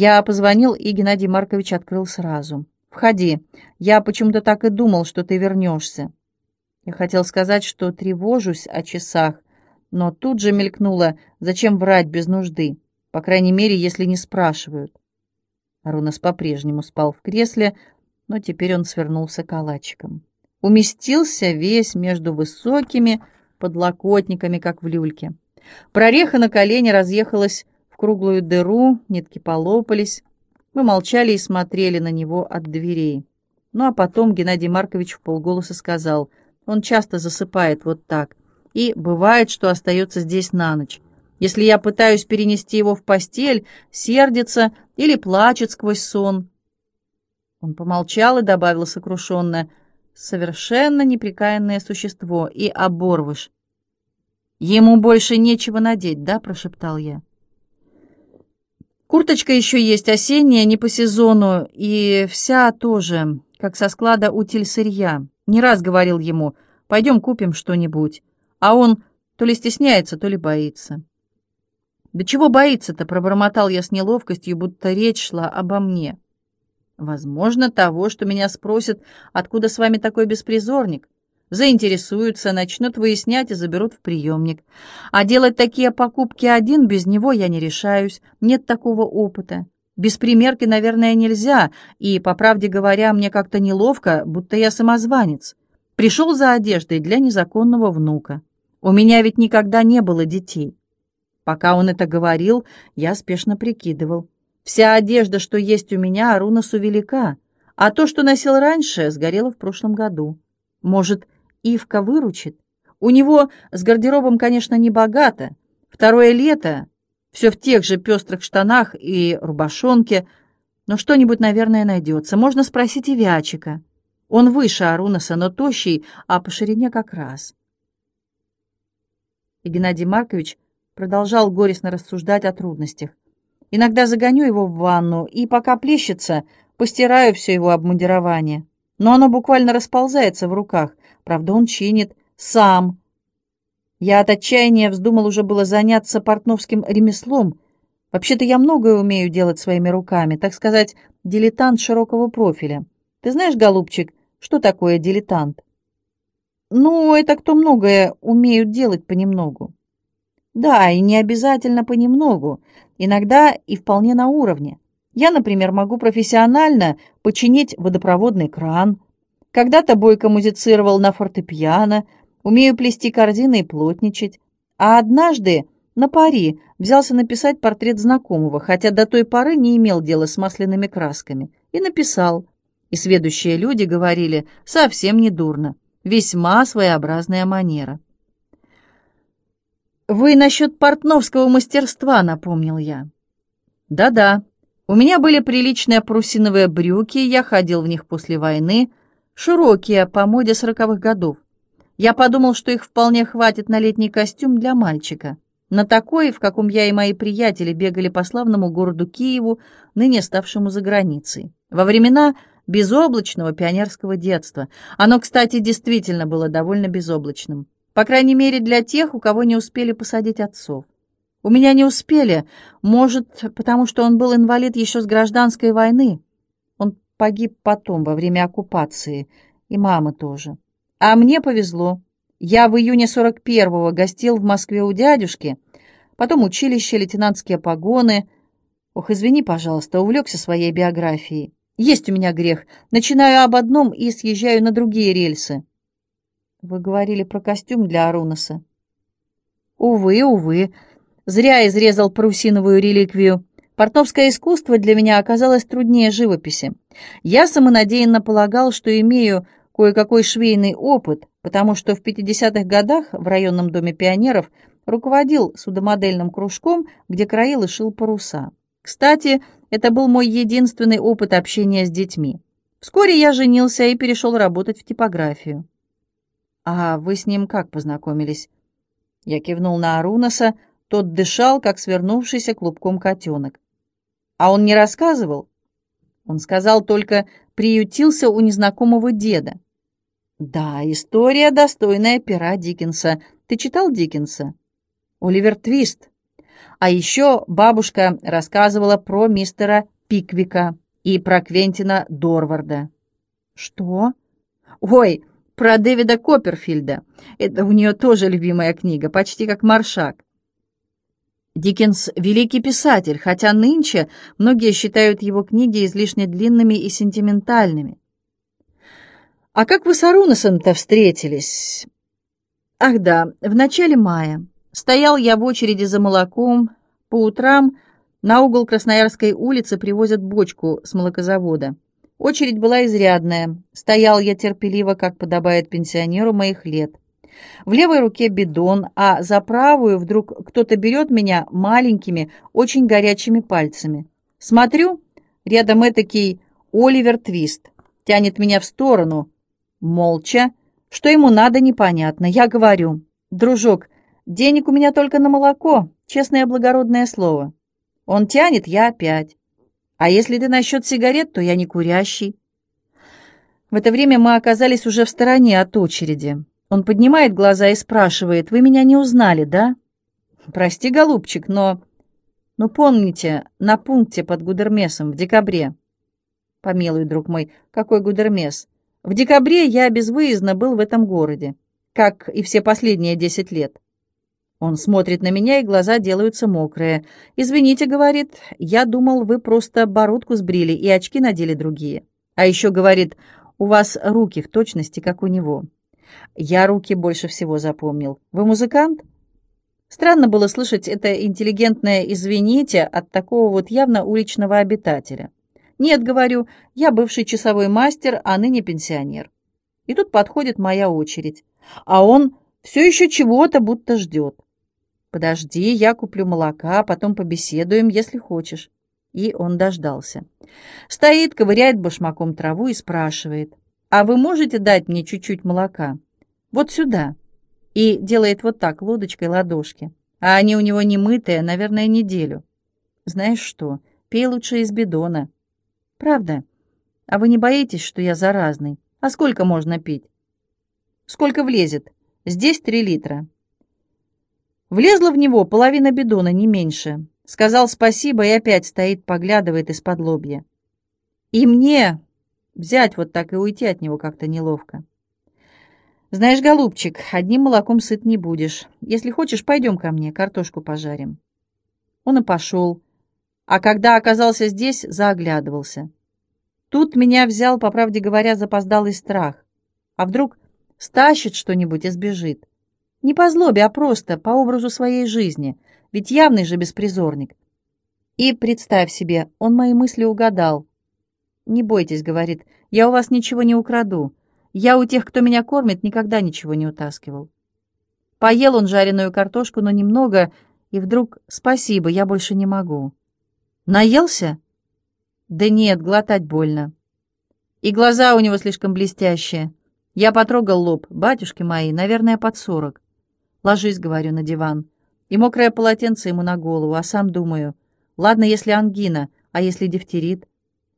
Я позвонил, и Геннадий Маркович открыл сразу. «Входи. Я почему-то так и думал, что ты вернешься». Я хотел сказать, что тревожусь о часах, но тут же мелькнуло, зачем врать без нужды, по крайней мере, если не спрашивают. Арунас по-прежнему спал в кресле, но теперь он свернулся калачиком. Уместился весь между высокими подлокотниками, как в люльке. Прореха на колене разъехалась круглую дыру, нитки полопались. Мы молчали и смотрели на него от дверей. Ну а потом Геннадий Маркович в полголоса сказал, он часто засыпает вот так, и бывает, что остается здесь на ночь. Если я пытаюсь перенести его в постель, сердится или плачет сквозь сон. Он помолчал и добавил сокрушенно, «Совершенно неприкаянное существо и оборвыш». «Ему больше нечего надеть, да?» — прошептал я. Курточка еще есть осенняя, не по сезону, и вся тоже, как со склада утиль сырья. Не раз говорил ему, пойдем купим что-нибудь. А он то ли стесняется, то ли боится. «Да чего боится-то?» — пробормотал я с неловкостью, будто речь шла обо мне. «Возможно, того, что меня спросят, откуда с вами такой беспризорник. Заинтересуются, начнут выяснять и заберут в приемник. А делать такие покупки один без него я не решаюсь, нет такого опыта. Без примерки, наверное, нельзя, и, по правде говоря, мне как-то неловко, будто я самозванец. Пришел за одеждой для незаконного внука. У меня ведь никогда не было детей. Пока он это говорил, я спешно прикидывал. Вся одежда, что есть у меня, Арунасу велика, а то, что носил раньше, сгорело в прошлом году. Может, Ивка выручит? У него с гардеробом, конечно, не богато. Второе лето, все в тех же пестрых штанах и рубашонке, но что-нибудь, наверное, найдется. Можно спросить и Вячика. Он выше Арунаса, но тощий, а по ширине как раз. И Геннадий Маркович продолжал горестно рассуждать о трудностях. Иногда загоню его в ванну и, пока плещется, постираю все его обмундирование. Но оно буквально расползается в руках. Правда, он чинит сам. Я от отчаяния вздумал уже было заняться портновским ремеслом. Вообще-то я многое умею делать своими руками, так сказать, дилетант широкого профиля. Ты знаешь, голубчик, что такое дилетант? Ну, это кто многое умеют делать понемногу. Да, и не обязательно понемногу, иногда и вполне на уровне. Я, например, могу профессионально починить водопроводный кран. Когда-то бойко музицировал на фортепиано, умею плести корзины и плотничать. А однажды на пари взялся написать портрет знакомого, хотя до той поры не имел дела с масляными красками. И написал. И сведущие люди говорили, совсем не дурно, весьма своеобразная манера. «Вы насчет портновского мастерства», — напомнил я. «Да-да, у меня были приличные парусиновые брюки, я ходил в них после войны, широкие, по моде сороковых годов. Я подумал, что их вполне хватит на летний костюм для мальчика. На такой, в каком я и мои приятели бегали по славному городу Киеву, ныне ставшему за границей. Во времена безоблачного пионерского детства. Оно, кстати, действительно было довольно безоблачным. По крайней мере, для тех, у кого не успели посадить отцов. У меня не успели, может, потому что он был инвалид еще с гражданской войны. Он погиб потом, во время оккупации, и мама тоже. А мне повезло. Я в июне 41-го гостил в Москве у дядюшки, потом училище, лейтенантские погоны. Ох, извини, пожалуйста, увлекся своей биографией. Есть у меня грех. Начинаю об одном и съезжаю на другие рельсы. Вы говорили про костюм для Арунаса. Увы, увы. Зря изрезал парусиновую реликвию. Портновское искусство для меня оказалось труднее живописи. Я самонадеянно полагал, что имею кое-какой швейный опыт, потому что в 50-х годах в районном доме пионеров руководил судомодельным кружком, где краил и шил паруса. Кстати, это был мой единственный опыт общения с детьми. Вскоре я женился и перешел работать в типографию. «А вы с ним как познакомились?» Я кивнул на Арунаса, тот дышал, как свернувшийся клубком котенок. «А он не рассказывал?» Он сказал только «приютился у незнакомого деда». «Да, история, достойная пера Диккенса. Ты читал Диккенса?» «Оливер Твист». А еще бабушка рассказывала про мистера Пиквика и про Квентина Дорварда. «Что?» «Ой, про Дэвида Копперфильда. Это у нее тоже любимая книга, почти как Маршак. Диккенс — великий писатель, хотя нынче многие считают его книги излишне длинными и сентиментальными. «А как вы с Арунасом-то встретились?» «Ах да, в начале мая. Стоял я в очереди за молоком. По утрам на угол Красноярской улицы привозят бочку с молокозавода. Очередь была изрядная. Стоял я терпеливо, как подобает пенсионеру моих лет. В левой руке бидон, а за правую вдруг кто-то берет меня маленькими, очень горячими пальцами. Смотрю, рядом этакий Оливер Твист. Тянет меня в сторону. Молча. Что ему надо, непонятно. Я говорю, дружок, денег у меня только на молоко, честное благородное слово. Он тянет, я опять. А если ты насчет сигарет, то я не курящий. В это время мы оказались уже в стороне от очереди. Он поднимает глаза и спрашивает, «Вы меня не узнали, да?» «Прости, голубчик, но...» «Ну, помните, на пункте под Гудермесом в декабре...» «Помилуй, друг мой, какой Гудермес?» «В декабре я безвыездно был в этом городе, как и все последние десять лет». Он смотрит на меня, и глаза делаются мокрые. «Извините», — говорит, — «я думал, вы просто бородку сбрили и очки надели другие». А еще говорит, «У вас руки в точности, как у него». Я руки больше всего запомнил. Вы музыкант? Странно было слышать это интеллигентное «извините» от такого вот явно уличного обитателя. Нет, говорю, я бывший часовой мастер, а ныне пенсионер. И тут подходит моя очередь. А он все еще чего-то будто ждет. Подожди, я куплю молока, потом побеседуем, если хочешь. И он дождался. Стоит, ковыряет башмаком траву и спрашивает. «А вы можете дать мне чуть-чуть молока? Вот сюда». И делает вот так лодочкой ладошки. А они у него не мытые, наверное, неделю. Знаешь что, пей лучше из бидона. Правда? А вы не боитесь, что я заразный? А сколько можно пить? Сколько влезет? Здесь три литра. Влезла в него половина бидона, не меньше. Сказал спасибо и опять стоит, поглядывает из-под лобья. И мне Взять вот так и уйти от него как-то неловко. «Знаешь, голубчик, одним молоком сыт не будешь. Если хочешь, пойдем ко мне, картошку пожарим». Он и пошел. А когда оказался здесь, заоглядывался. Тут меня взял, по правде говоря, запоздалый страх. А вдруг стащит что-нибудь и сбежит? Не по злобе, а просто по образу своей жизни, ведь явный же беспризорник. И, представь себе, он мои мысли угадал. «Не бойтесь», — говорит, — «я у вас ничего не украду. Я у тех, кто меня кормит, никогда ничего не утаскивал». Поел он жареную картошку, но немного, и вдруг «спасибо, я больше не могу». «Наелся?» «Да нет, глотать больно». И глаза у него слишком блестящие. Я потрогал лоб. Батюшки мои, наверное, под сорок. Ложись, говорю, на диван. И мокрое полотенце ему на голову, а сам думаю. Ладно, если ангина, а если дифтерит?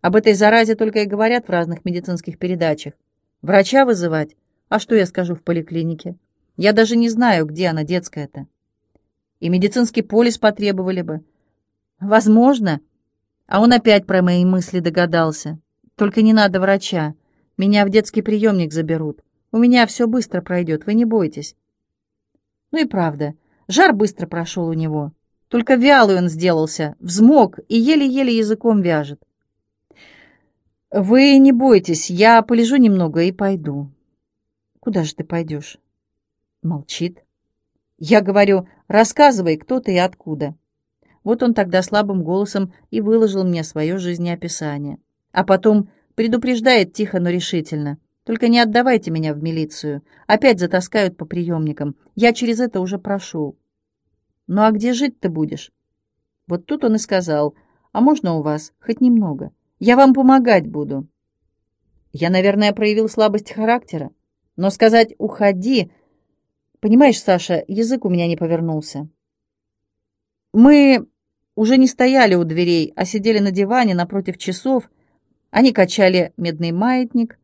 Об этой заразе только и говорят в разных медицинских передачах. Врача вызывать? А что я скажу в поликлинике? Я даже не знаю, где она, детская-то. И медицинский полис потребовали бы. Возможно. А он опять про мои мысли догадался. Только не надо врача. Меня в детский приемник заберут. У меня все быстро пройдет, вы не бойтесь. Ну и правда, жар быстро прошел у него. Только вялый он сделался, взмок и еле-еле языком вяжет. «Вы не бойтесь, я полежу немного и пойду». «Куда же ты пойдешь?» Молчит. Я говорю, рассказывай, кто ты и откуда. Вот он тогда слабым голосом и выложил мне свое жизнеописание. А потом предупреждает тихо, но решительно. Только не отдавайте меня в милицию. Опять затаскают по приемникам. Я через это уже прошел. Ну а где жить ты будешь? Вот тут он и сказал, а можно у вас хоть немного? Я вам помогать буду. Я, наверное, проявил слабость характера, но сказать «уходи», понимаешь, Саша, язык у меня не повернулся. Мы уже не стояли у дверей, а сидели на диване напротив часов. Они качали медный маятник.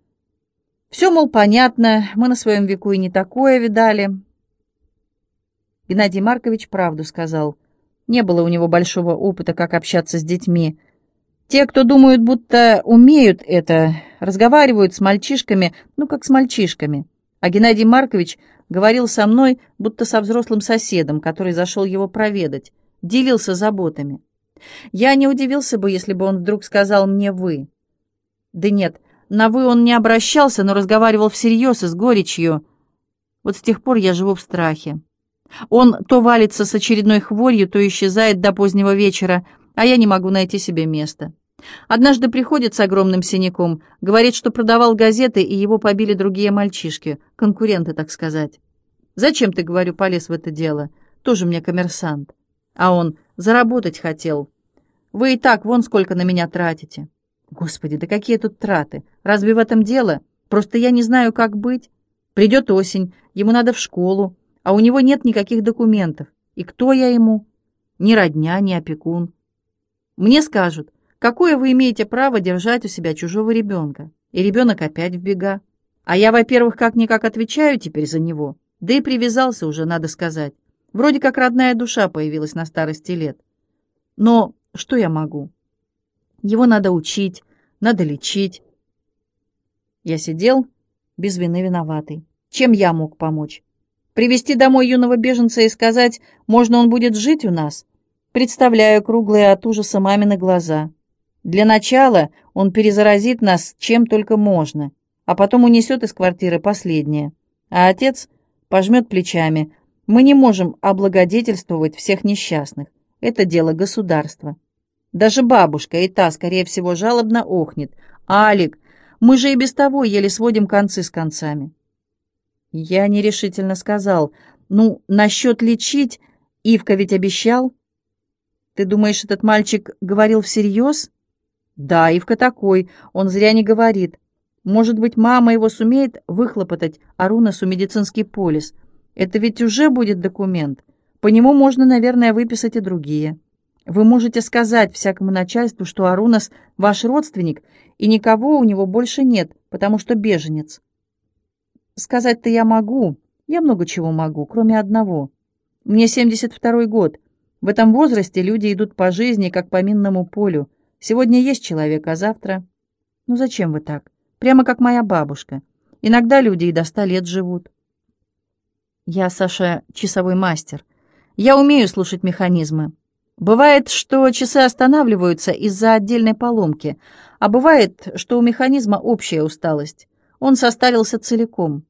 Все, мол, понятно, мы на своем веку и не такое видали. Геннадий Маркович правду сказал. Не было у него большого опыта, как общаться с детьми. Те, кто думают, будто умеют это, разговаривают с мальчишками, ну, как с мальчишками. А Геннадий Маркович говорил со мной, будто со взрослым соседом, который зашел его проведать, делился заботами. Я не удивился бы, если бы он вдруг сказал мне «вы». Да нет, на «вы» он не обращался, но разговаривал всерьез и с горечью. Вот с тех пор я живу в страхе. Он то валится с очередной хворью, то исчезает до позднего вечера, а я не могу найти себе места. Однажды приходит с огромным синяком, говорит, что продавал газеты, и его побили другие мальчишки, конкуренты, так сказать. «Зачем ты, — говорю, — полез в это дело? Тоже мне коммерсант». А он заработать хотел. «Вы и так вон сколько на меня тратите». Господи, да какие тут траты? Разве в этом дело? Просто я не знаю, как быть. Придет осень, ему надо в школу, а у него нет никаких документов. И кто я ему? Ни родня, ни опекун. Мне скажут, какое вы имеете право держать у себя чужого ребенка? И ребенок опять в бега. А я, во-первых, как-никак отвечаю теперь за него. Да и привязался уже, надо сказать. Вроде как родная душа появилась на старости лет. Но что я могу? Его надо учить, надо лечить. Я сидел, без вины виноватый. Чем я мог помочь? Привести домой юного беженца и сказать, можно он будет жить у нас? Представляю круглые от ужаса мамины глаза. Для начала он перезаразит нас чем только можно, а потом унесет из квартиры последнее. А отец пожмет плечами. Мы не можем облагодетельствовать всех несчастных. Это дело государства. Даже бабушка и та, скорее всего, жалобно охнет. «Алик, мы же и без того еле сводим концы с концами». Я нерешительно сказал. «Ну, насчет лечить, Ивка ведь обещал». «Ты думаешь, этот мальчик говорил всерьез?» «Да, Ивка такой, он зря не говорит. Может быть, мама его сумеет выхлопотать Арунасу медицинский полис. Это ведь уже будет документ. По нему можно, наверное, выписать и другие». Вы можете сказать всякому начальству, что Арунас ваш родственник, и никого у него больше нет, потому что беженец. Сказать-то я могу, я много чего могу, кроме одного. Мне 72-й год. В этом возрасте люди идут по жизни, как по минному полю. Сегодня есть человек, а завтра... Ну зачем вы так? Прямо как моя бабушка. Иногда люди и до ста лет живут. Я, Саша, часовой мастер. Я умею слушать механизмы. Бывает, что часы останавливаются из-за отдельной поломки, а бывает, что у механизма общая усталость. Он состарился целиком.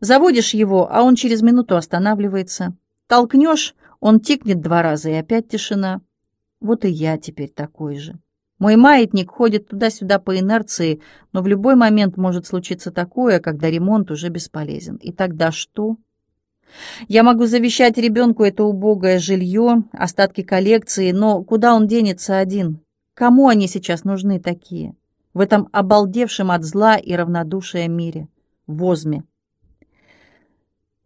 Заводишь его, а он через минуту останавливается. Толкнешь, он тикнет два раза, и опять тишина. Вот и я теперь такой же. Мой маятник ходит туда-сюда по инерции, но в любой момент может случиться такое, когда ремонт уже бесполезен. И тогда что? Я могу завещать ребенку это убогое жилье, остатки коллекции, но куда он денется один? Кому они сейчас нужны такие? В этом обалдевшем от зла и равнодушия мире. Возме.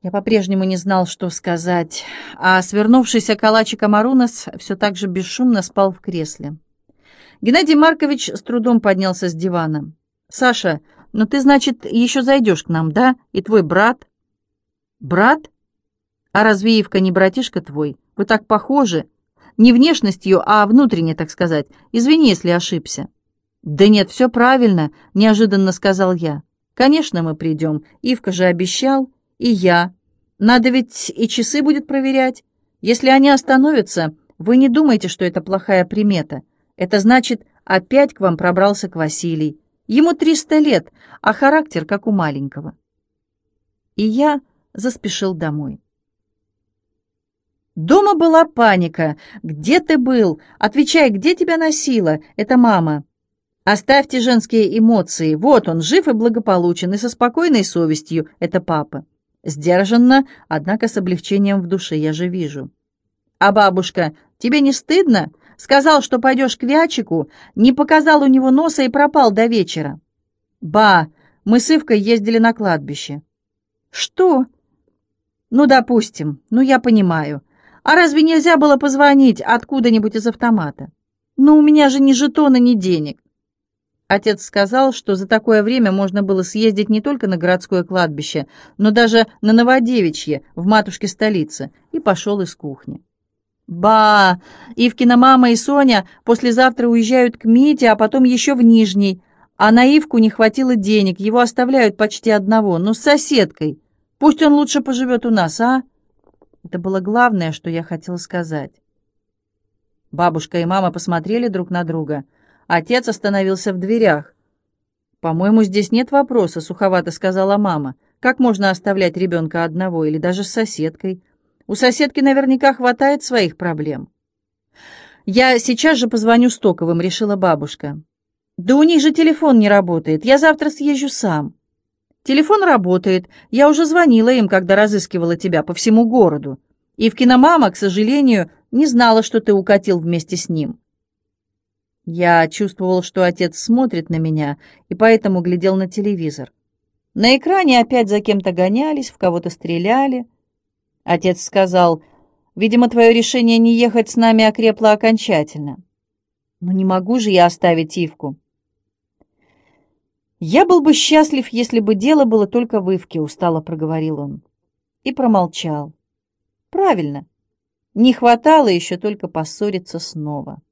Я по-прежнему не знал, что сказать, а свернувшийся калачиком Арунас все так же бесшумно спал в кресле. Геннадий Маркович с трудом поднялся с дивана. «Саша, ну ты, значит, еще зайдешь к нам, да? И твой брат?» «Брат?» А разве Ивка не братишка твой? Вы так похожи. Не внешностью, а внутренне, так сказать. Извини, если ошибся». «Да нет, все правильно», — неожиданно сказал я. «Конечно, мы придем. Ивка же обещал. И я. Надо ведь и часы будет проверять. Если они остановятся, вы не думайте, что это плохая примета. Это значит, опять к вам пробрался к Василий. Ему триста лет, а характер как у маленького». И я заспешил домой. Дома была паника. «Где ты был? Отвечай, где тебя носила? Это мама». Оставьте женские эмоции. Вот он, жив и благополучен, и со спокойной совестью. Это папа. Сдержанно, однако с облегчением в душе, я же вижу. А бабушка, тебе не стыдно? Сказал, что пойдешь к Вячику, не показал у него носа и пропал до вечера. Ба, мы с Ивкой ездили на кладбище. Что? Ну, допустим, ну я понимаю. А разве нельзя было позвонить откуда-нибудь из автомата? Но у меня же ни жетона, ни денег. Отец сказал, что за такое время можно было съездить не только на городское кладбище, но даже на Новодевичье, в матушке столице, и пошел из кухни. Ба! Ивкина мама и Соня послезавтра уезжают к Мите, а потом еще в Нижний. А на Ивку не хватило денег, его оставляют почти одного, ну, с соседкой. Пусть он лучше поживет у нас, а?» Это было главное, что я хотела сказать. Бабушка и мама посмотрели друг на друга. Отец остановился в дверях. «По-моему, здесь нет вопроса», — суховато сказала мама. «Как можно оставлять ребенка одного или даже с соседкой? У соседки наверняка хватает своих проблем». «Я сейчас же позвоню Стоковым», — решила бабушка. «Да у них же телефон не работает. Я завтра съезжу сам». «Телефон работает. Я уже звонила им, когда разыскивала тебя по всему городу. И в киномама, к сожалению, не знала, что ты укатил вместе с ним». Я чувствовал, что отец смотрит на меня, и поэтому глядел на телевизор. На экране опять за кем-то гонялись, в кого-то стреляли. Отец сказал, «Видимо, твое решение не ехать с нами окрепло окончательно». «Но не могу же я оставить Ивку». «Я был бы счастлив, если бы дело было только в Ивке», — устало проговорил он. И промолчал. «Правильно. Не хватало еще только поссориться снова».